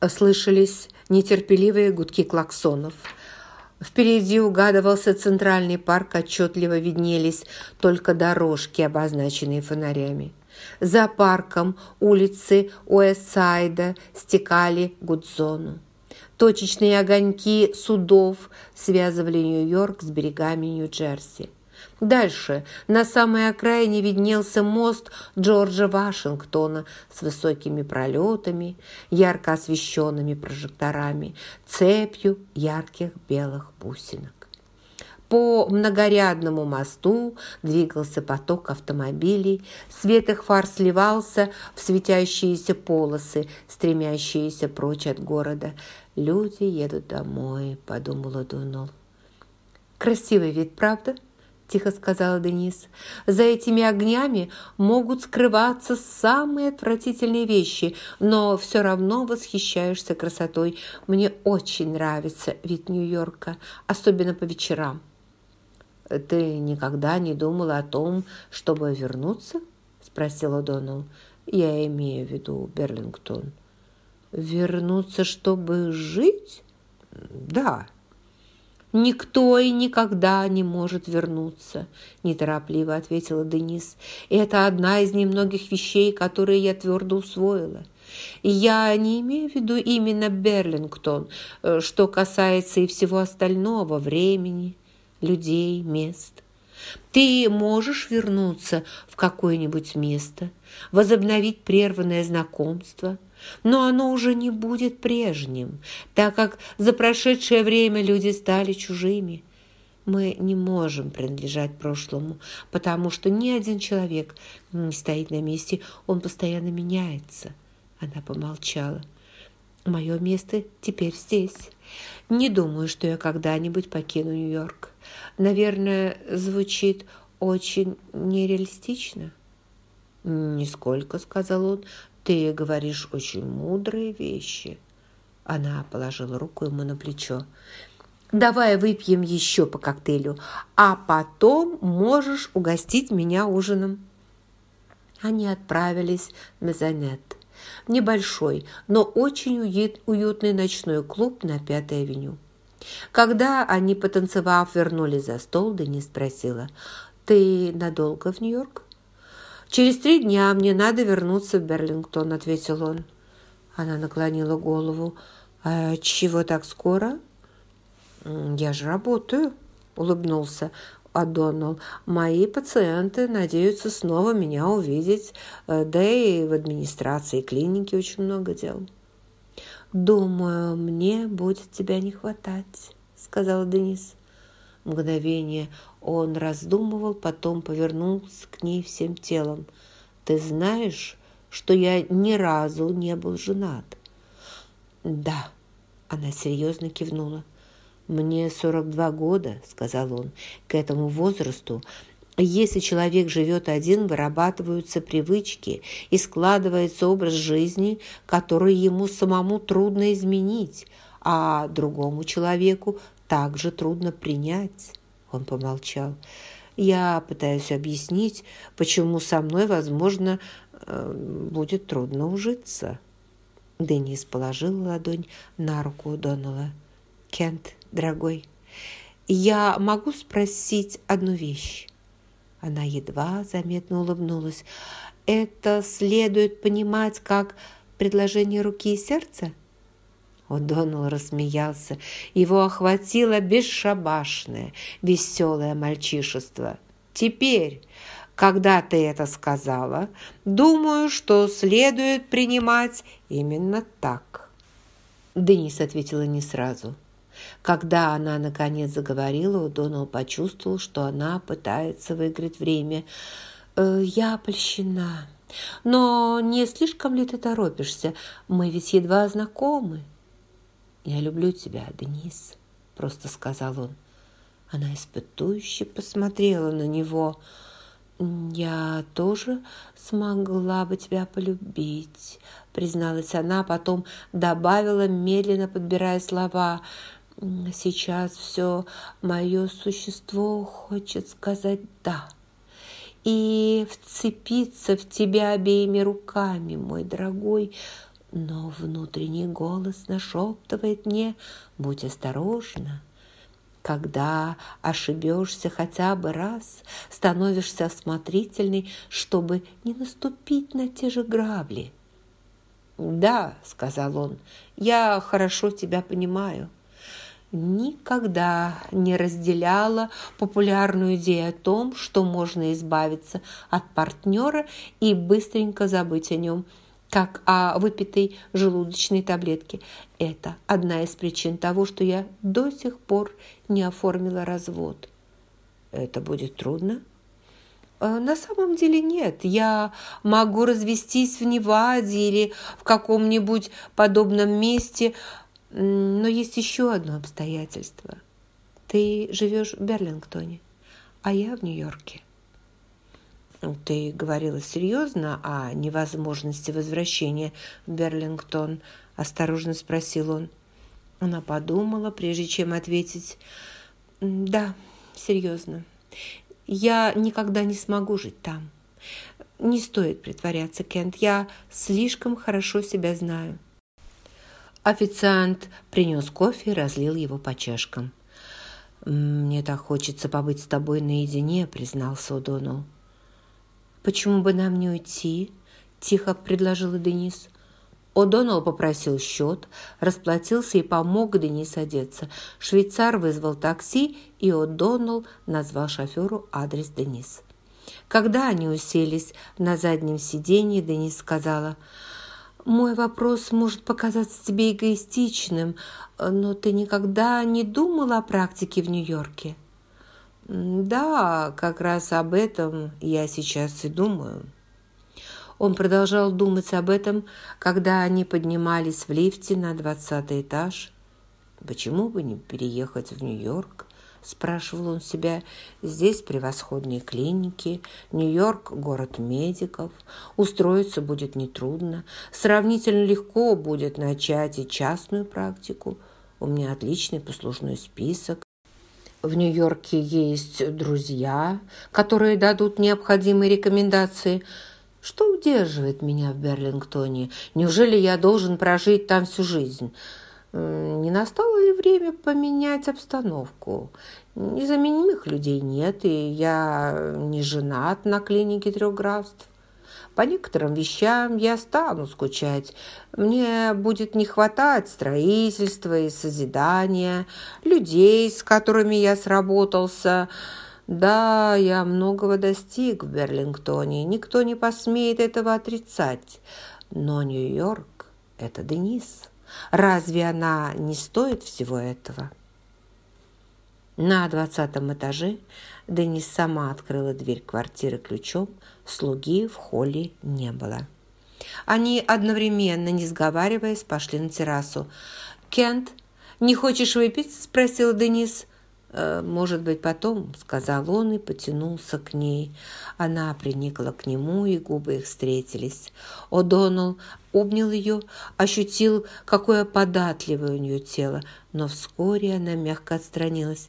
Слышались нетерпеливые гудки клаксонов. Впереди угадывался центральный парк, отчетливо виднелись только дорожки, обозначенные фонарями. За парком улицы Уэссайда стекали Гудзону. Точечные огоньки судов связывали Нью-Йорк с берегами Нью-Джерси. Дальше, на самой окраине, виднелся мост Джорджа Вашингтона с высокими пролетами, ярко освещенными прожекторами, цепью ярких белых бусинок. По многорядному мосту двигался поток автомобилей, свет их фар сливался в светящиеся полосы, стремящиеся прочь от города. «Люди едут домой», — подумала Дунол. «Красивый вид, правда?» – тихо сказала Денис. «За этими огнями могут скрываться самые отвратительные вещи, но все равно восхищаешься красотой. Мне очень нравится вид Нью-Йорка, особенно по вечерам». «Ты никогда не думала о том, чтобы вернуться?» – спросила Доналл. «Я имею в виду Берлингтон». «Вернуться, чтобы жить?» «Да». «Никто и никогда не может вернуться», – неторопливо ответила Денис. «Это одна из немногих вещей, которые я твердо усвоила. Я не имею в виду именно Берлингтон, э, что касается и всего остального – времени, людей, мест. Ты можешь вернуться в какое-нибудь место, возобновить прерванное знакомство, но оно уже не будет прежним, так как за прошедшее время люди стали чужими. Мы не можем принадлежать прошлому, потому что ни один человек не стоит на месте, он постоянно меняется. Она помолчала. Мое место теперь здесь. Не думаю, что я когда-нибудь покину Нью-Йорк. Наверное, звучит очень нереалистично. «Нисколько», — сказал он, — «ты говоришь очень мудрые вещи». Она положила руку ему на плечо. «Давай выпьем еще по коктейлю, а потом можешь угостить меня ужином». Они отправились в Мезонет. Небольшой, но очень уютный ночной клуб на Пятой авеню. Когда они, потанцевав, вернулись за стол, Денис спросила, «Ты надолго в Нью-Йорк?» «Через три дня мне надо вернуться в Берлингтон», — ответил он. Она наклонила голову. «А чего так скоро?» «Я же работаю», — улыбнулся Адонал. «Мои пациенты надеются снова меня увидеть, э, да и в администрации клиники очень много дел». «Думаю, мне будет тебя не хватать», — сказал Денис. Мгновение он раздумывал, потом повернулся к ней всем телом. «Ты знаешь, что я ни разу не был женат?» «Да», — она серьезно кивнула. «Мне 42 года», — сказал он. «К этому возрасту если человек живет один, вырабатываются привычки и складывается образ жизни, который ему самому трудно изменить, а другому человеку также трудно принять. Он помолчал. Я пытаюсь объяснить, почему со мной, возможно, э, будет трудно ужиться. Денис положил ладонь на руку Донала. «Кент, дорогой, я могу спросить одну вещь?» Она едва заметно улыбнулась. «Это следует понимать как предложение руки и сердца?» О'Доннелл рассмеялся. Его охватило бесшабашное, веселое мальчишество. «Теперь, когда ты это сказала, думаю, что следует принимать именно так». Денис ответила не сразу. Когда она, наконец, заговорила, Донал почувствовал, что она пытается выиграть время. «Э, «Я польщена. Но не слишком ли ты торопишься? Мы ведь едва знакомы». «Я люблю тебя, Денис», — просто сказал он. Она испытующе посмотрела на него. «Я тоже смогла бы тебя полюбить», — призналась она, потом добавила, медленно подбирая слова — Сейчас все мое существо хочет сказать «да» и вцепиться в тебя обеими руками, мой дорогой. Но внутренний голос нашептывает мне «Будь осторожна». Когда ошибешься хотя бы раз, становишься осмотрительной, чтобы не наступить на те же грабли. «Да», — сказал он, — «я хорошо тебя понимаю» никогда не разделяла популярную идею о том, что можно избавиться от партнера и быстренько забыть о нем, как о выпитой желудочной таблетке. Это одна из причин того, что я до сих пор не оформила развод. Это будет трудно? Э, на самом деле нет. Я могу развестись в Неваде или в каком-нибудь подобном месте – но есть еще одно обстоятельство. Ты живешь в Берлингтоне, а я в Нью-Йорке. Ты говорила серьезно о невозможности возвращения в Берлингтон? Осторожно спросил он. Она подумала, прежде чем ответить. Да, серьезно. Я никогда не смогу жить там. Не стоит притворяться, Кент. Я слишком хорошо себя знаю. Официант принес кофе и разлил его по чашкам. «Мне так хочется побыть с тобой наедине», — признался О'Доннелл. «Почему бы нам не уйти?» – тихо предложила Денис. О'Доннелл попросил счет, расплатился и помог Денис одеться. Швейцар вызвал такси, и О'Доннелл назвал шоферу адрес Денис. Когда они уселись на заднем сиденье, Денис сказала – мой вопрос может показаться тебе эгоистичным, но ты никогда не думала о практике в Нью-Йорке? Да, как раз об этом я сейчас и думаю. Он продолжал думать об этом, когда они поднимались в лифте на двадцатый этаж. Почему бы не переехать в Нью-Йорк? спрашивал он себя. Здесь превосходные клиники, Нью-Йорк – город медиков. Устроиться будет нетрудно. Сравнительно легко будет начать и частную практику. У меня отличный послужной список. В Нью-Йорке есть друзья, которые дадут необходимые рекомендации. Что удерживает меня в Берлингтоне? Неужели я должен прожить там всю жизнь? Не настало ли время поменять обстановку? Незаменимых людей нет, и я не женат на клинике трех графств. По некоторым вещам я стану скучать. Мне будет не хватать строительства и созидания, людей, с которыми я сработался. Да, я многого достиг в Берлингтоне, никто не посмеет этого отрицать. Но Нью-Йорк – это Денис. Разве она не стоит всего этого? На двадцатом этаже Денис сама открыла дверь квартиры ключом, слуги в холле не было. Они одновременно, не сговариваясь, пошли на террасу. «Кент, не хочешь выпить?» – спросил Денис. «Э, «Может быть, потом», — сказал он и потянулся к ней. Она приникла к нему, и губы их встретились. О'Доннелл обнял ее, ощутил, какое податливое у нее тело, но вскоре она мягко отстранилась.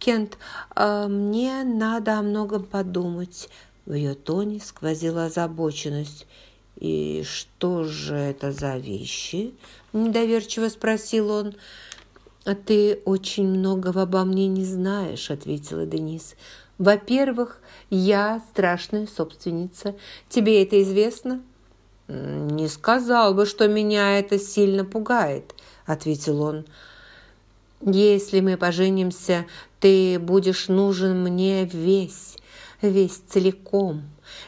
«Кент, а мне надо о многом подумать». В ее тоне сквозила озабоченность. «И что же это за вещи?» – недоверчиво спросил он. «А ты очень многого обо мне не знаешь», – ответила Денис. «Во-первых, я страшная собственница. Тебе это известно?» «Не сказал бы, что меня это сильно пугает», – ответил он. «Если мы поженимся, ты будешь нужен мне весь, весь целиком.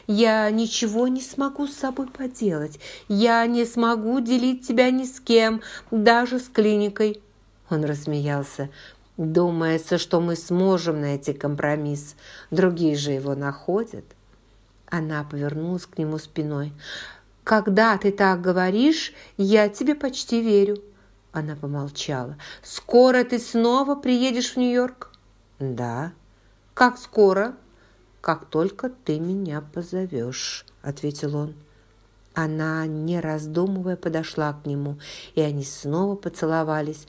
Я ничего не смогу с собой поделать. Я не смогу делить тебя ни с кем, даже с клиникой». Он рассмеялся. «Думается, что мы сможем найти компромисс. Другие же его находят». Она повернулась к нему спиной. «Когда ты так говоришь, я тебе почти верю». Она помолчала. «Скоро ты снова приедешь в Нью-Йорк?» «Да». «Как скоро?» «Как только ты меня позовешь», — ответил он. Она, не раздумывая, подошла к нему, и они снова поцеловались.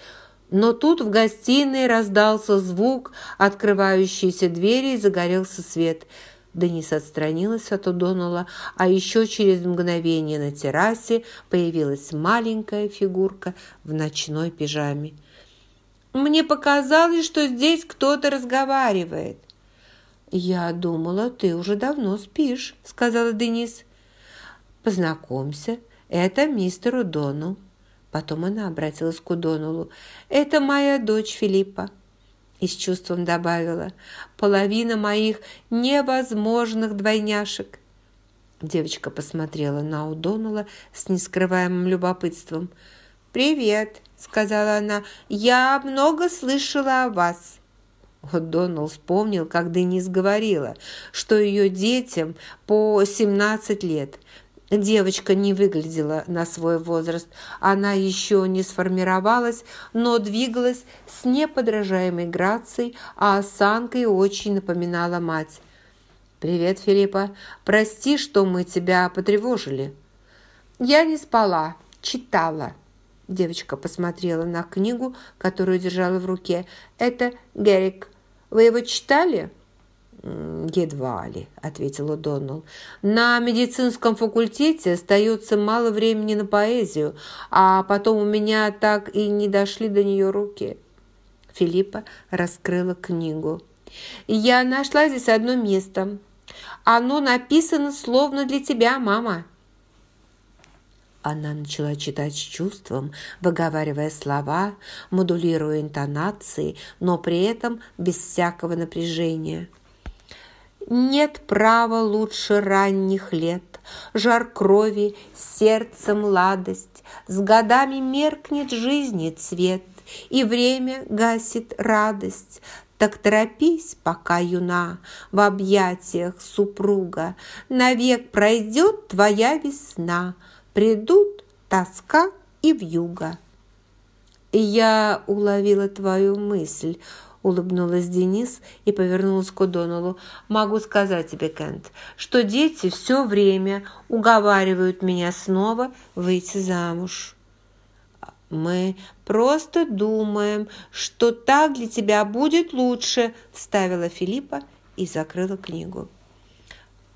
Но тут в гостиной раздался звук открывающейся двери и загорелся свет. Денис отстранилась от Удонала, а еще через мгновение на террасе появилась маленькая фигурка в ночной пижаме. «Мне показалось, что здесь кто-то разговаривает». «Я думала, ты уже давно спишь», — сказала Денис. «Познакомься, это мистер Удонал». Потом она обратилась к Удоналу. «Это моя дочь Филиппа». И с чувством добавила. «Половина моих невозможных двойняшек». Девочка посмотрела на Удонала с нескрываемым любопытством. «Привет», — сказала она. «Я много слышала о вас». Донал вспомнил, как Денис говорила, что ее детям по 17 лет – Девочка не выглядела на свой возраст. Она еще не сформировалась, но двигалась с неподражаемой грацией, а осанкой очень напоминала мать. «Привет, Филиппа. Прости, что мы тебя потревожили». «Я не спала, читала». Девочка посмотрела на книгу, которую держала в руке. «Это Герик. Вы его читали?» «Едва ли», – ответил О'Доннелл. «На медицинском факультете остается мало времени на поэзию, а потом у меня так и не дошли до нее руки». Филиппа раскрыла книгу. «Я нашла здесь одно место. Оно написано словно для тебя, мама». Она начала читать с чувством, выговаривая слова, модулируя интонации, но при этом без всякого напряжения. Нет права лучше ранних лет, Жар крови, сердце младость, С годами меркнет жизни цвет, И время гасит радость. Так торопись, пока юна, В объятиях супруга, Навек пройдет твоя весна, Придут тоска и вьюга. Я уловила твою мысль, улыбнулась Денис и повернулась к О'Доннеллу. «Могу сказать тебе, Кент, что дети все время уговаривают меня снова выйти замуж». «Мы просто думаем, что так для тебя будет лучше», – вставила Филиппа и закрыла книгу.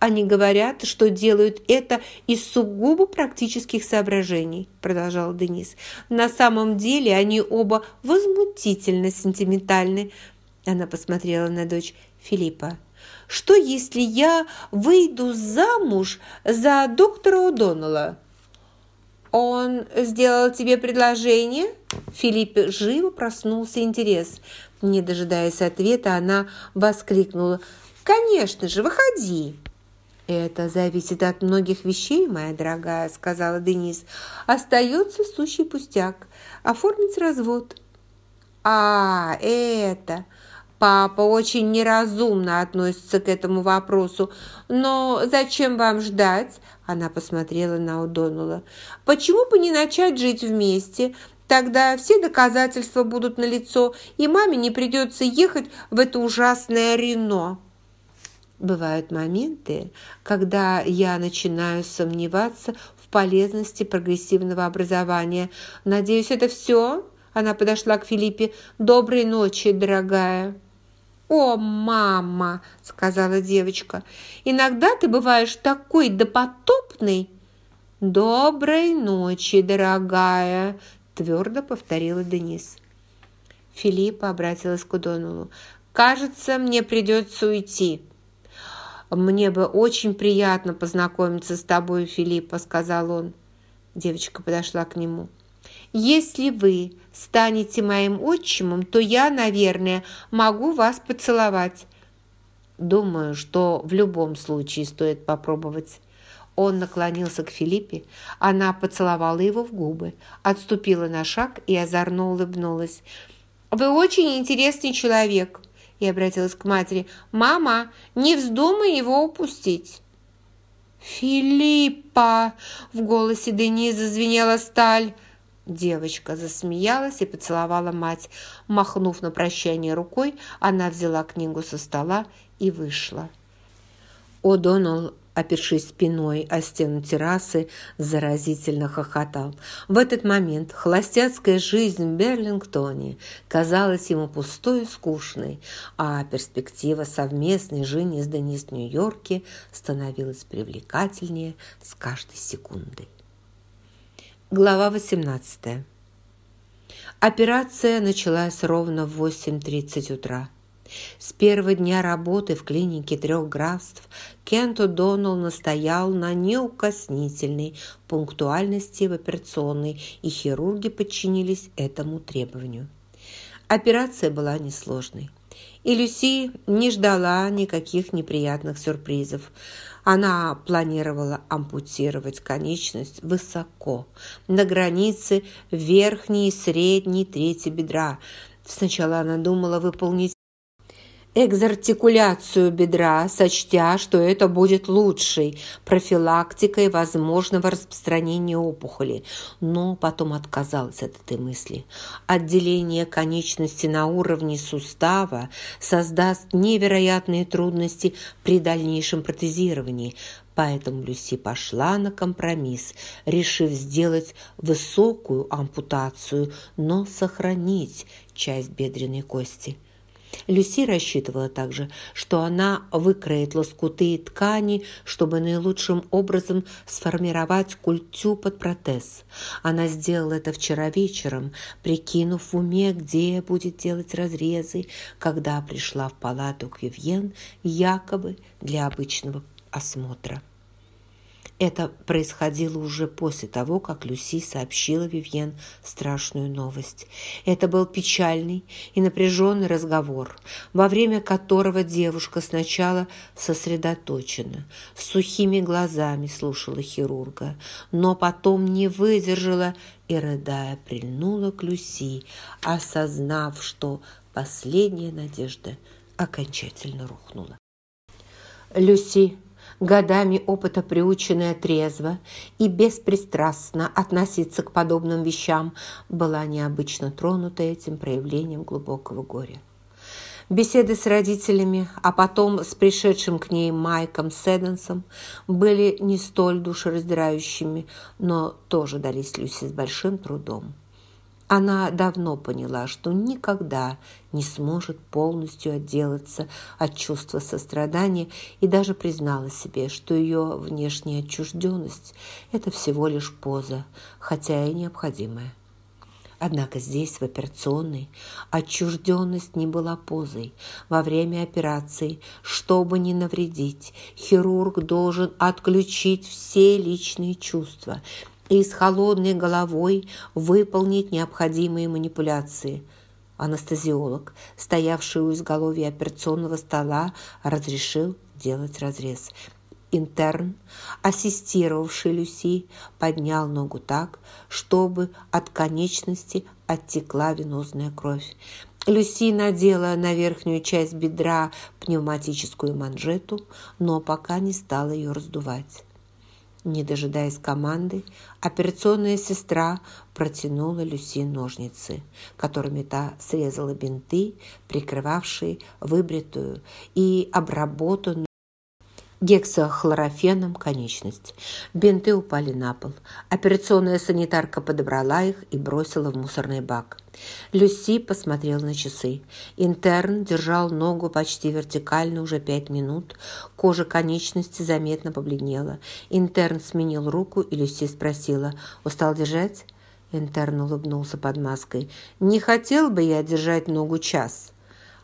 Они говорят, что делают это из сугубо практических соображений, продолжал Денис. На самом деле они оба возмутительно сентиментальны. Она посмотрела на дочь Филиппа. Что, если я выйду замуж за доктора О'Доннелла? «Он сделал тебе предложение?» Филипп живо проснулся интерес. Не дожидаясь ответа, она воскликнула. «Конечно же, выходи!» «Это зависит от многих вещей, моя дорогая», – сказала Денис. «Остается сущий пустяк. Оформить развод». «А, это...» Папа очень неразумно относится к этому вопросу. Но зачем вам ждать? Она посмотрела на Удонула. Почему бы не начать жить вместе? Тогда все доказательства будут налицо, и маме не придется ехать в это ужасное Рено. Бывают моменты, когда я начинаю сомневаться в полезности прогрессивного образования. Надеюсь, это все?» Она подошла к Филиппе. «Доброй ночи, дорогая!» «О, мама!» – сказала девочка. «Иногда ты бываешь такой допотопный!» «Доброй ночи, дорогая!» – твердо повторила Денис. Филиппа обратилась к Удонулу. «Кажется, мне придется уйти». «Мне бы очень приятно познакомиться с тобой, Филиппа», — сказал он. Девочка подошла к нему. «Если вы станете моим отчимом, то я, наверное, могу вас поцеловать». «Думаю, что в любом случае стоит попробовать». Он наклонился к Филиппе, она поцеловала его в губы, отступила на шаг и озорно улыбнулась. «Вы очень интересный человек и обратилась к матери. «Мама, не вздумай его упустить!» «Филиппа!» – в голосе Денизы зазвенела сталь. Девочка засмеялась и поцеловала мать. Махнув на прощание рукой, она взяла книгу со стола и вышла. О'Доннелл опершись спиной о стену террасы, заразительно хохотал. В этот момент холостяцкая жизнь в Берлингтоне казалась ему пустой и скучной, а перспектива совместной жизни с в Нью-Йорке становилась привлекательнее с каждой секундой. Глава 18. Операция началась ровно в 8.30 утра. С первого дня работы в клинике трех графств Кент О'Доннелл настоял на неукоснительной пунктуальности в операционной, и хирурги подчинились этому требованию. Операция была несложной. И Люси не ждала никаких неприятных сюрпризов. Она планировала ампутировать конечность высоко, на границе верхней и средней трети бедра. Сначала она думала выполнить экзартикуляцию бедра, сочтя, что это будет лучшей профилактикой возможного распространения опухоли, но потом отказалась от этой мысли. Отделение конечности на уровне сустава создаст невероятные трудности при дальнейшем протезировании, Поэтому Люси пошла на компромисс, решив сделать высокую ампутацию, но сохранить часть бедренной кости. Люси рассчитывала также, что она выкроет лоскуты ткани, чтобы наилучшим образом сформировать культю под протез. Она сделала это вчера вечером, прикинув в уме, где будет делать разрезы, когда пришла в палату к Вивьен якобы для обычного осмотра. Это происходило уже после того, как Люси сообщила Вивьен страшную новость. Это был печальный и напряженный разговор, во время которого девушка сначала сосредоточена, с сухими глазами слушала хирурга, но потом не выдержала и, рыдая, прильнула к Люси, осознав, что последняя надежда окончательно рухнула. Люси годами опыта приученная трезво и беспристрастно относиться к подобным вещам, была необычно тронута этим проявлением глубокого горя. Беседы с родителями, а потом с пришедшим к ней Майком Седенсом были не столь душераздирающими, но тоже дались Люси с большим трудом. Она давно поняла, что никогда не сможет полностью отделаться от чувства сострадания и даже признала себе, что ее внешняя отчужденность – это всего лишь поза, хотя и необходимая. Однако здесь, в операционной, отчужденность не была позой. Во время операции, чтобы не навредить, хирург должен отключить все личные чувства – и с холодной головой выполнить необходимые манипуляции. Анестезиолог, стоявший у изголовья операционного стола, разрешил делать разрез. Интерн, ассистировавший Люси, поднял ногу так, чтобы от конечности оттекла венозная кровь. Люси надела на верхнюю часть бедра пневматическую манжету, но пока не стала ее раздувать. Не дожидаясь команды, операционная сестра протянула Люси ножницы, которыми та срезала бинты, прикрывавшие выбритую и обработанную гексохлорофеном конечность. Бинты упали на пол. Операционная санитарка подобрала их и бросила в мусорный бак. Люси посмотрел на часы. Интерн держал ногу почти вертикально уже пять минут. Кожа конечности заметно побледнела. Интерн сменил руку, и Люси спросила, «Устал держать?» Интерн улыбнулся под маской. «Не хотел бы я держать ногу час».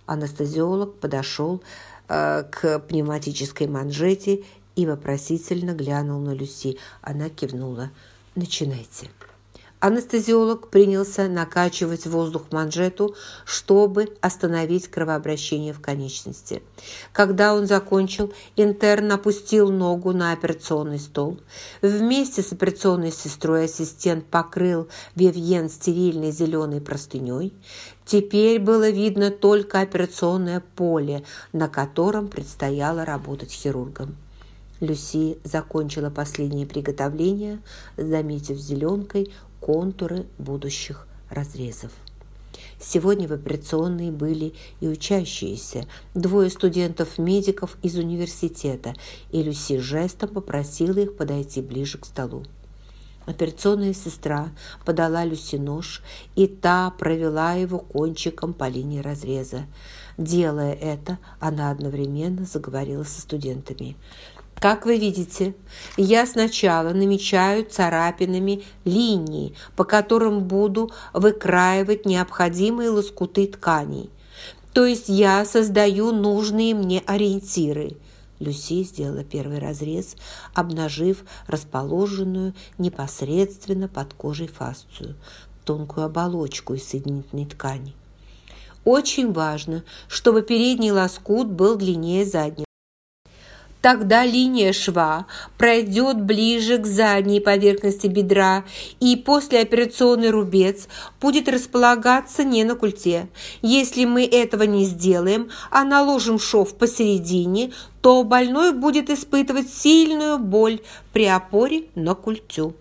Анестезиолог подошел, Э, к пневматической манжете и вопросительно глянул на Люси. Она кивнула. «Начинайте». Анестезиолог принялся накачивать воздух в манжету, чтобы остановить кровообращение в конечности. Когда он закончил, интерн опустил ногу на операционный стол. Вместе с операционной сестрой ассистент покрыл Вивьен стерильной зеленой простыней. Теперь было видно только операционное поле, на котором предстояло работать хирургам. Люси закончила последние приготовления, заметив зеленкой контуры будущих разрезов. Сегодня в операционной были и учащиеся, двое студентов-медиков из университета, и Люси жестом попросила их подойти ближе к столу. Операционная сестра подала Люси нож, и та провела его кончиком по линии разреза. Делая это, она одновременно заговорила со студентами. Как вы видите, я сначала намечаю царапинами линии, по которым буду выкраивать необходимые лоскуты тканей. То есть я создаю нужные мне ориентиры. Люси сделала первый разрез, обнажив расположенную непосредственно под кожей фасцию, тонкую оболочку из соединительной ткани. Очень важно, чтобы передний лоскут был длиннее заднего. Тогда линия шва пройдет ближе к задней поверхности бедра, и послеоперационный рубец будет располагаться не на культе. Если мы этого не сделаем, а наложим шов посередине, то больной будет испытывать сильную боль при опоре на культю.